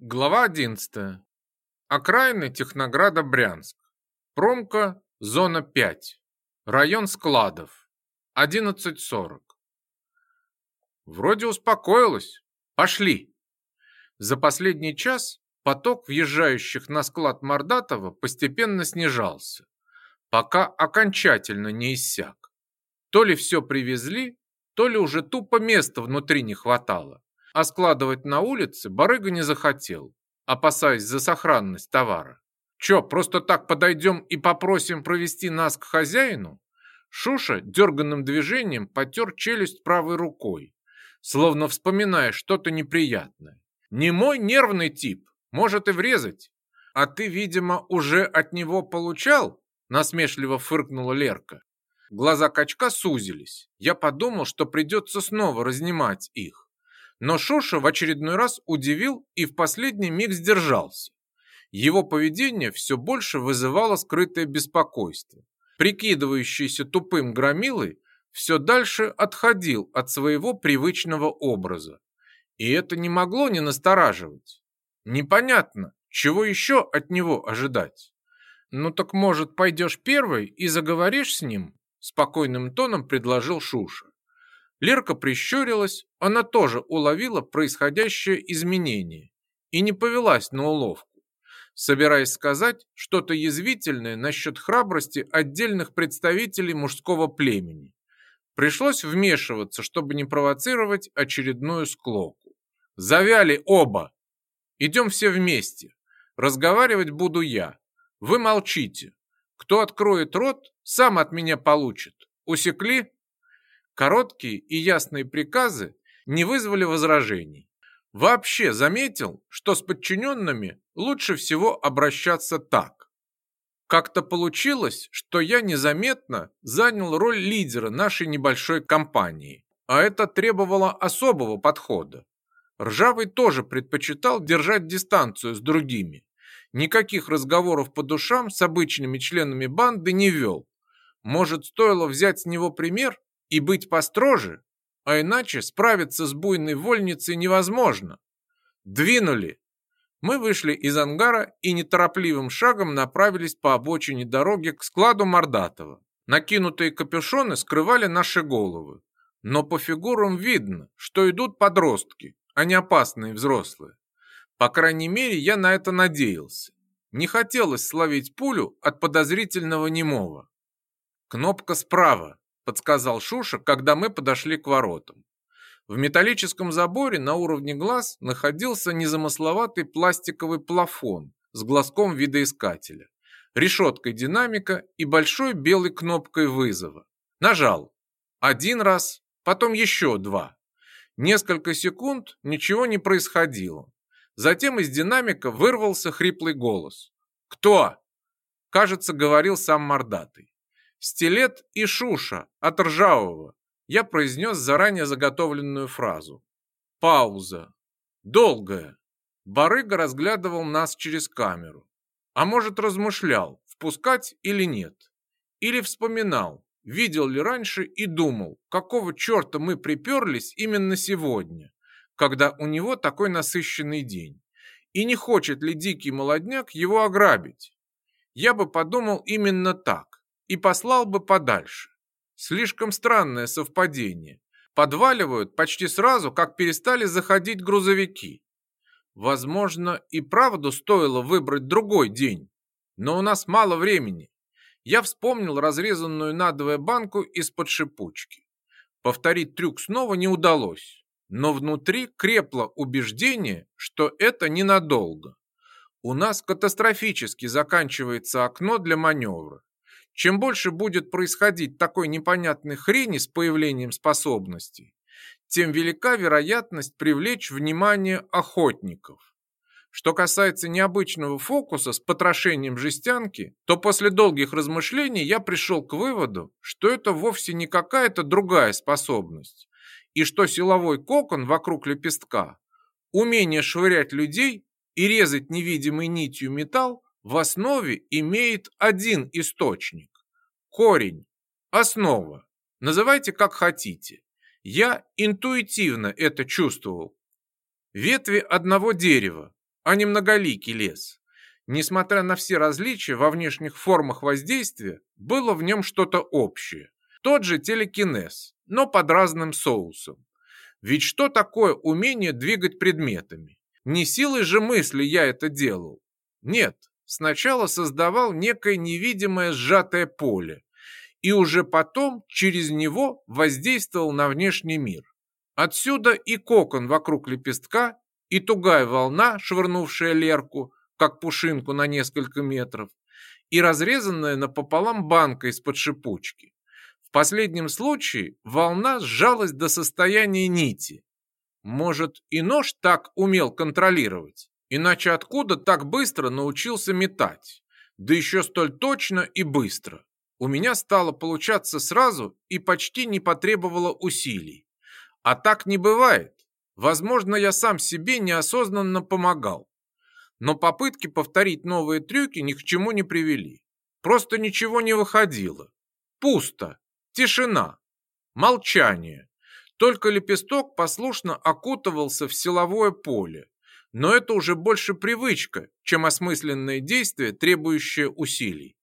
Глава 11. Окраины Технограда Брянск. Промка, зона 5. Район складов. 11.40. Вроде успокоилось. Пошли. За последний час поток въезжающих на склад Мордатова постепенно снижался, пока окончательно не иссяк. То ли все привезли, то ли уже тупо места внутри не хватало а складывать на улице барыга не захотел, опасаясь за сохранность товара. Че, просто так подойдем и попросим провести нас к хозяину? Шуша дерганным движением потер челюсть правой рукой, словно вспоминая что-то неприятное. Не мой нервный тип, может и врезать. А ты, видимо, уже от него получал? Насмешливо фыркнула Лерка. Глаза качка сузились. Я подумал, что придется снова разнимать их. Но Шуша в очередной раз удивил и в последний миг сдержался. Его поведение все больше вызывало скрытое беспокойство. Прикидывающийся тупым громилой, все дальше отходил от своего привычного образа. И это не могло не настораживать. Непонятно, чего еще от него ожидать. «Ну так, может, пойдешь первый и заговоришь с ним?» Спокойным тоном предложил Шуша. Лерка прищурилась, она тоже уловила происходящее изменение и не повелась на уловку, собираясь сказать что-то язвительное насчет храбрости отдельных представителей мужского племени. Пришлось вмешиваться, чтобы не провоцировать очередную склоку. «Завяли оба! Идем все вместе. Разговаривать буду я. Вы молчите. Кто откроет рот, сам от меня получит. Усекли?» Короткие и ясные приказы не вызвали возражений. Вообще заметил, что с подчиненными лучше всего обращаться так. Как-то получилось, что я незаметно занял роль лидера нашей небольшой компании, а это требовало особого подхода. Ржавый тоже предпочитал держать дистанцию с другими. Никаких разговоров по душам с обычными членами банды не вел. Может, стоило взять с него пример? и быть построже, а иначе справиться с буйной вольницей невозможно. Двинули. Мы вышли из ангара и неторопливым шагом направились по обочине дороги к складу Мордатова. Накинутые капюшоны скрывали наши головы, но по фигурам видно, что идут подростки, а не опасные взрослые. По крайней мере, я на это надеялся. Не хотелось словить пулю от подозрительного немого. Кнопка справа подсказал Шуша, когда мы подошли к воротам. В металлическом заборе на уровне глаз находился незамысловатый пластиковый плафон с глазком видоискателя, решеткой динамика и большой белой кнопкой вызова. Нажал. Один раз, потом еще два. Несколько секунд ничего не происходило. Затем из динамика вырвался хриплый голос. «Кто?» Кажется, говорил сам мордатый стилет и Шуша от Ржавого. Я произнес заранее заготовленную фразу. Пауза. Долгая. Барыга разглядывал нас через камеру. А может, размышлял, впускать или нет. Или вспоминал, видел ли раньше и думал, какого черта мы приперлись именно сегодня, когда у него такой насыщенный день. И не хочет ли дикий молодняк его ограбить? Я бы подумал именно так и послал бы подальше. Слишком странное совпадение. Подваливают почти сразу, как перестали заходить грузовики. Возможно, и правду стоило выбрать другой день, но у нас мало времени. Я вспомнил разрезанную надвое банку из-под шипучки. Повторить трюк снова не удалось, но внутри крепло убеждение, что это ненадолго. У нас катастрофически заканчивается окно для маневра. Чем больше будет происходить такой непонятной хрени с появлением способностей, тем велика вероятность привлечь внимание охотников. Что касается необычного фокуса с потрошением жестянки, то после долгих размышлений я пришел к выводу, что это вовсе не какая-то другая способность, и что силовой кокон вокруг лепестка, умение швырять людей и резать невидимой нитью металл в основе имеет один источник – корень, основа. Называйте как хотите. Я интуитивно это чувствовал. Ветви одного дерева, а не многоликий лес. Несмотря на все различия во внешних формах воздействия, было в нем что-то общее. Тот же телекинез, но под разным соусом. Ведь что такое умение двигать предметами? Не силой же мысли я это делал. Нет, сначала создавал некое невидимое сжатое поле и уже потом через него воздействовал на внешний мир. Отсюда и кокон вокруг лепестка, и тугая волна, швырнувшая Лерку, как пушинку на несколько метров, и разрезанная напополам банка из-под шипучки. В последнем случае волна сжалась до состояния нити. Может, и нож так умел контролировать? Иначе откуда так быстро научился метать? Да еще столь точно и быстро. У меня стало получаться сразу и почти не потребовало усилий. А так не бывает. Возможно, я сам себе неосознанно помогал. Но попытки повторить новые трюки ни к чему не привели. Просто ничего не выходило. Пусто. Тишина. Молчание. Только лепесток послушно окутывался в силовое поле, но это уже больше привычка, чем осмысленное действие, требующее усилий.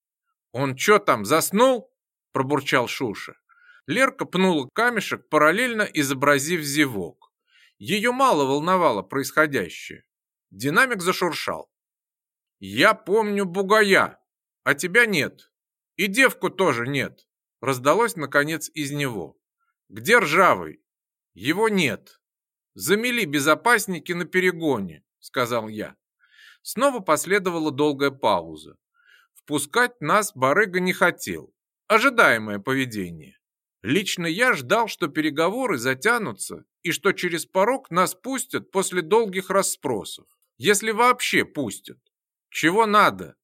«Он чё там, заснул?» – пробурчал Шуша. Лерка пнула камешек, параллельно изобразив зевок. Ее мало волновало происходящее. Динамик зашуршал. «Я помню бугая, а тебя нет. И девку тоже нет», – раздалось, наконец, из него. «Где ржавый?» «Его нет». «Замели безопасники на перегоне», — сказал я. Снова последовала долгая пауза. Впускать нас барыга не хотел. Ожидаемое поведение. Лично я ждал, что переговоры затянутся и что через порог нас пустят после долгих расспросов. Если вообще пустят. Чего надо?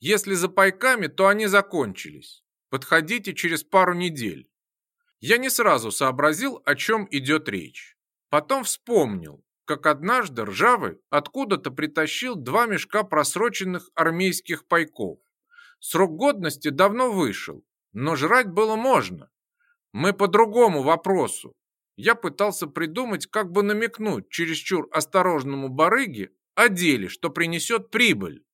Если за пайками, то они закончились. Подходите через пару недель. Я не сразу сообразил, о чем идет речь. Потом вспомнил, как однажды Ржавый откуда-то притащил два мешка просроченных армейских пайков. Срок годности давно вышел, но жрать было можно. Мы по другому вопросу. Я пытался придумать, как бы намекнуть чересчур осторожному барыге о деле, что принесет прибыль.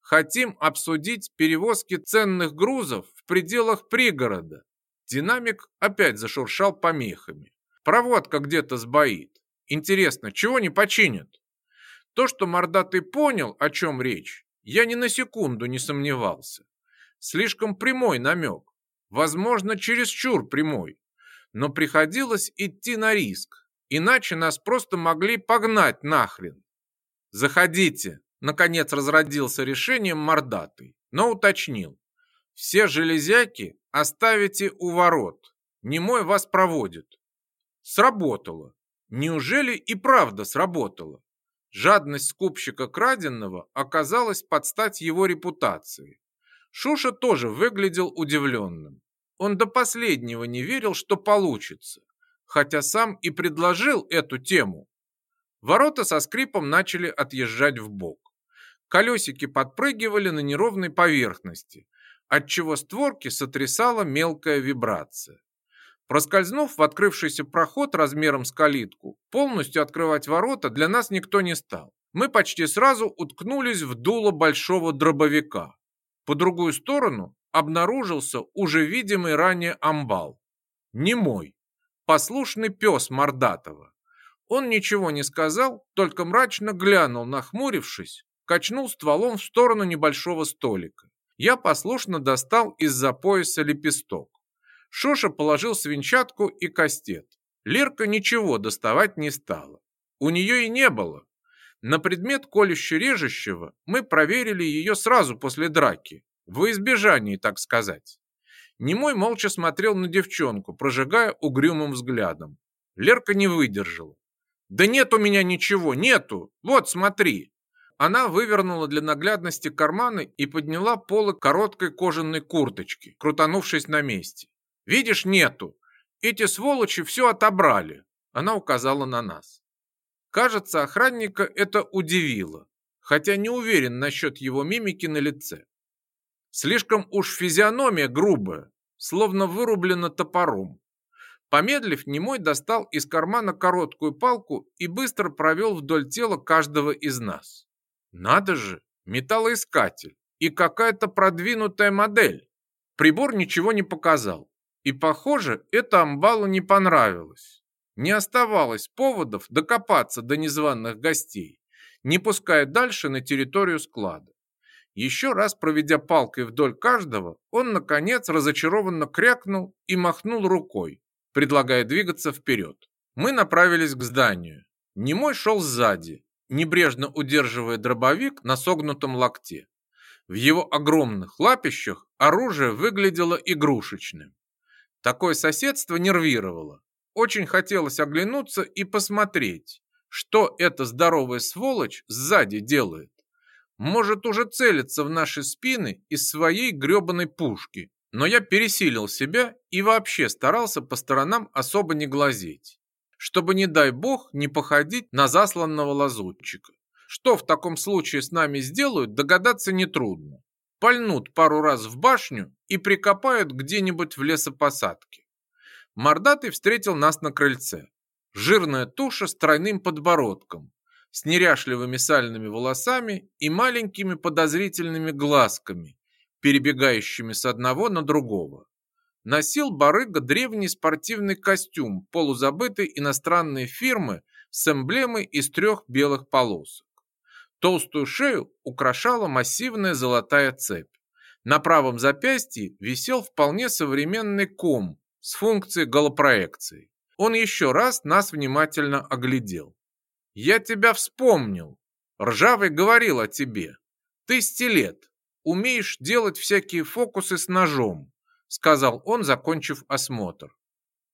Хотим обсудить перевозки ценных грузов в пределах пригорода. Динамик опять зашуршал помехами. Проводка где-то сбоит. Интересно, чего не починят? То, что мордатый понял, о чем речь, я ни на секунду не сомневался. Слишком прямой намек. Возможно, чересчур прямой. Но приходилось идти на риск. Иначе нас просто могли погнать нахрен. Заходите. Наконец разродился решением мордатый, но уточнил. Все железяки оставите у ворот. Немой вас проводит. Сработало. Неужели и правда сработало? Жадность скупщика краденного оказалась под стать его репутации. Шуша тоже выглядел удивленным. Он до последнего не верил, что получится, хотя сам и предложил эту тему. Ворота со скрипом начали отъезжать в бок. Колесики подпрыгивали на неровной поверхности, отчего створки сотрясала мелкая вибрация. Проскользнув в открывшийся проход размером с калитку, полностью открывать ворота для нас никто не стал. Мы почти сразу уткнулись в дуло большого дробовика. По другую сторону обнаружился уже видимый ранее амбал. Не мой, послушный пес Мордатова. Он ничего не сказал, только мрачно глянул, нахмурившись, качнул стволом в сторону небольшого столика. Я послушно достал из-за пояса лепесток. Шоша положил свинчатку и кастет. Лерка ничего доставать не стала. У нее и не было. На предмет колюще-режущего мы проверили ее сразу после драки, во избежании, так сказать. Немой молча смотрел на девчонку, прожигая угрюмым взглядом. Лерка не выдержала. «Да нет у меня ничего, нету! Вот, смотри!» Она вывернула для наглядности карманы и подняла полы короткой кожаной курточки, крутанувшись на месте. Видишь, нету. Эти сволочи все отобрали. Она указала на нас. Кажется, охранника это удивило, хотя не уверен насчет его мимики на лице. Слишком уж физиономия грубая, словно вырублена топором. Помедлив, немой достал из кармана короткую палку и быстро провел вдоль тела каждого из нас. Надо же, металлоискатель и какая-то продвинутая модель. Прибор ничего не показал, и, похоже, это амбалу не понравилось. Не оставалось поводов докопаться до незваных гостей, не пуская дальше на территорию склада. Еще раз проведя палкой вдоль каждого, он, наконец, разочарованно крякнул и махнул рукой, предлагая двигаться вперед. Мы направились к зданию. Немой шел сзади, небрежно удерживая дробовик на согнутом локте. В его огромных лапищах оружие выглядело игрушечным. Такое соседство нервировало. Очень хотелось оглянуться и посмотреть, что эта здоровая сволочь сзади делает. Может, уже целиться в наши спины из своей грёбаной пушки. Но я пересилил себя и вообще старался по сторонам особо не глазеть, чтобы, не дай бог, не походить на засланного лазутчика. Что в таком случае с нами сделают, догадаться нетрудно пальнут пару раз в башню и прикопают где-нибудь в лесопосадке. Мордатый встретил нас на крыльце. Жирная туша с тройным подбородком, с неряшливыми сальными волосами и маленькими подозрительными глазками, перебегающими с одного на другого. Носил барыга древний спортивный костюм полузабытой иностранной фирмы с эмблемой из трех белых полосок. Толстую шею украшала массивная золотая цепь. На правом запястье висел вполне современный ком с функцией голопроекции. Он еще раз нас внимательно оглядел. «Я тебя вспомнил. Ржавый говорил о тебе. Ты стилет. Умеешь делать всякие фокусы с ножом», сказал он, закончив осмотр.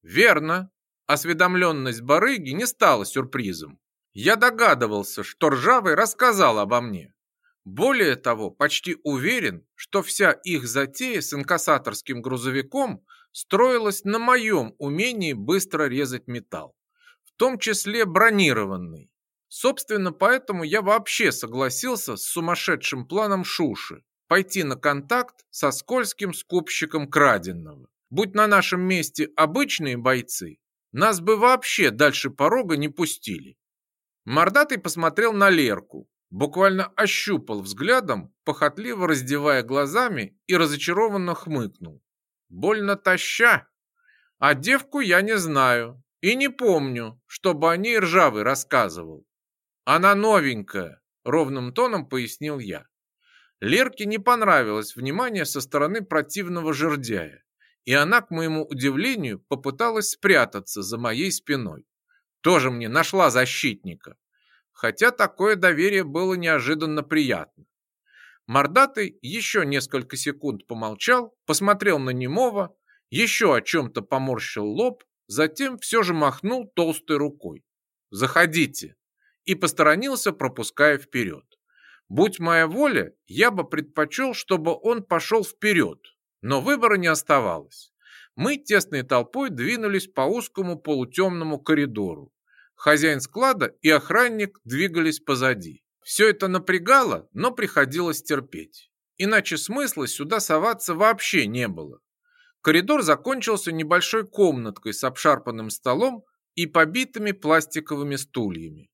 «Верно». Осведомленность барыги не стала сюрпризом. Я догадывался, что Ржавый рассказал обо мне. Более того, почти уверен, что вся их затея с инкассаторским грузовиком строилась на моем умении быстро резать металл, в том числе бронированный. Собственно, поэтому я вообще согласился с сумасшедшим планом Шуши пойти на контакт со скользким скупщиком краденного. Будь на нашем месте обычные бойцы, нас бы вообще дальше порога не пустили. Мордатый посмотрел на Лерку, буквально ощупал взглядом, похотливо раздевая глазами и разочарованно хмыкнул. «Больно таща! А девку я не знаю и не помню, чтобы о ней ржавый рассказывал. Она новенькая», — ровным тоном пояснил я. Лерке не понравилось внимание со стороны противного жердяя, и она, к моему удивлению, попыталась спрятаться за моей спиной тоже мне нашла защитника. Хотя такое доверие было неожиданно приятно. Мордатый еще несколько секунд помолчал, посмотрел на Немова, еще о чем-то поморщил лоб, затем все же махнул толстой рукой. «Заходите!» и посторонился, пропуская вперед. Будь моя воля, я бы предпочел, чтобы он пошел вперед, но выбора не оставалось. Мы тесной толпой двинулись по узкому полутемному коридору, Хозяин склада и охранник двигались позади. Все это напрягало, но приходилось терпеть. Иначе смысла сюда соваться вообще не было. Коридор закончился небольшой комнаткой с обшарпанным столом и побитыми пластиковыми стульями.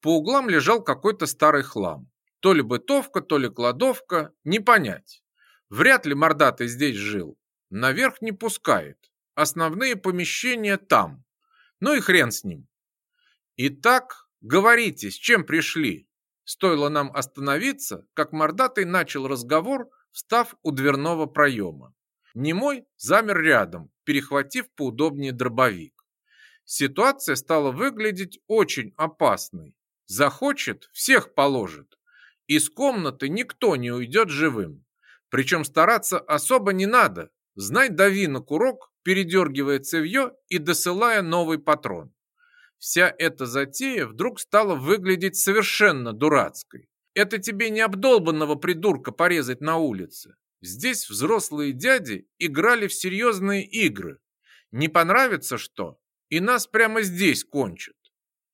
По углам лежал какой-то старый хлам. То ли бытовка, то ли кладовка, не понять. Вряд ли мордатый здесь жил. Наверх не пускает. Основные помещения там. Ну и хрен с ним. «Итак, говорите, с чем пришли?» Стоило нам остановиться, как мордатый начал разговор, встав у дверного проема. Немой замер рядом, перехватив поудобнее дробовик. Ситуация стала выглядеть очень опасной. Захочет, всех положит. Из комнаты никто не уйдет живым. Причем стараться особо не надо. Знай, дави на курок, передергивая цевье и досылая новый патрон. Вся эта затея вдруг стала выглядеть совершенно дурацкой. Это тебе не обдолбанного придурка порезать на улице. Здесь взрослые дяди играли в серьезные игры. Не понравится что, и нас прямо здесь кончат.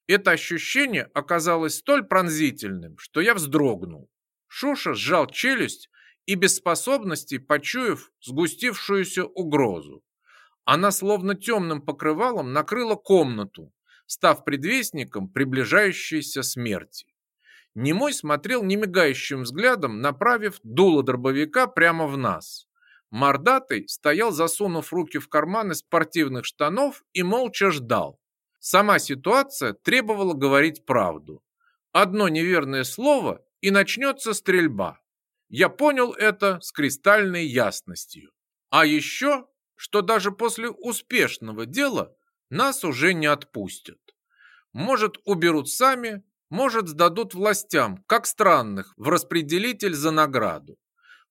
Это ощущение оказалось столь пронзительным, что я вздрогнул. Шуша сжал челюсть и без способности почуяв сгустившуюся угрозу. Она словно темным покрывалом накрыла комнату, став предвестником приближающейся смерти. Немой смотрел немигающим взглядом, направив дуло дробовика прямо в нас. Мордатый стоял, засунув руки в карманы спортивных штанов и молча ждал. Сама ситуация требовала говорить правду. Одно неверное слово, и начнется стрельба. Я понял это с кристальной ясностью. А еще, что даже после успешного дела нас уже не отпустят. Может, уберут сами, может, сдадут властям, как странных, в распределитель за награду.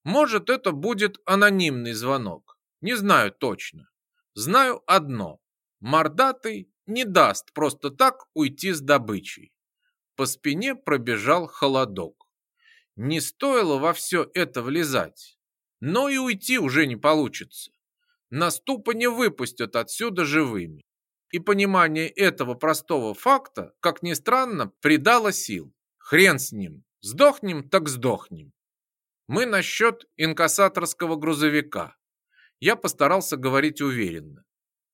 Может, это будет анонимный звонок. Не знаю точно. Знаю одно. Мордатый не даст просто так уйти с добычей. По спине пробежал холодок. Не стоило во все это влезать. Но и уйти уже не получится. Наступа не выпустят отсюда живыми. И понимание этого простого факта, как ни странно, придало сил. Хрен с ним. Сдохнем, так сдохнем. Мы насчет инкассаторского грузовика. Я постарался говорить уверенно.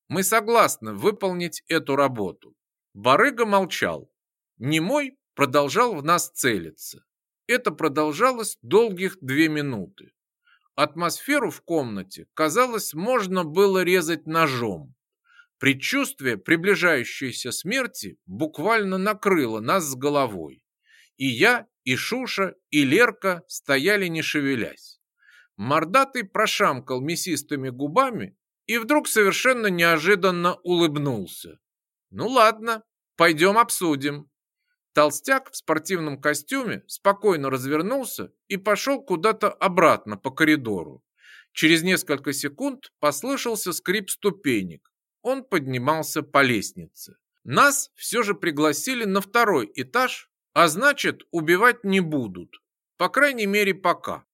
Мы согласны выполнить эту работу. Барыга молчал. Немой продолжал в нас целиться. Это продолжалось долгих две минуты. Атмосферу в комнате, казалось, можно было резать ножом. Предчувствие приближающейся смерти буквально накрыло нас с головой. И я, и Шуша, и Лерка стояли не шевелясь. Мордатый прошамкал мясистыми губами и вдруг совершенно неожиданно улыбнулся. «Ну ладно, пойдем обсудим». Толстяк в спортивном костюме спокойно развернулся и пошел куда-то обратно по коридору. Через несколько секунд послышался скрип ступенек, он поднимался по лестнице. Нас все же пригласили на второй этаж, а значит, убивать не будут. По крайней мере, пока.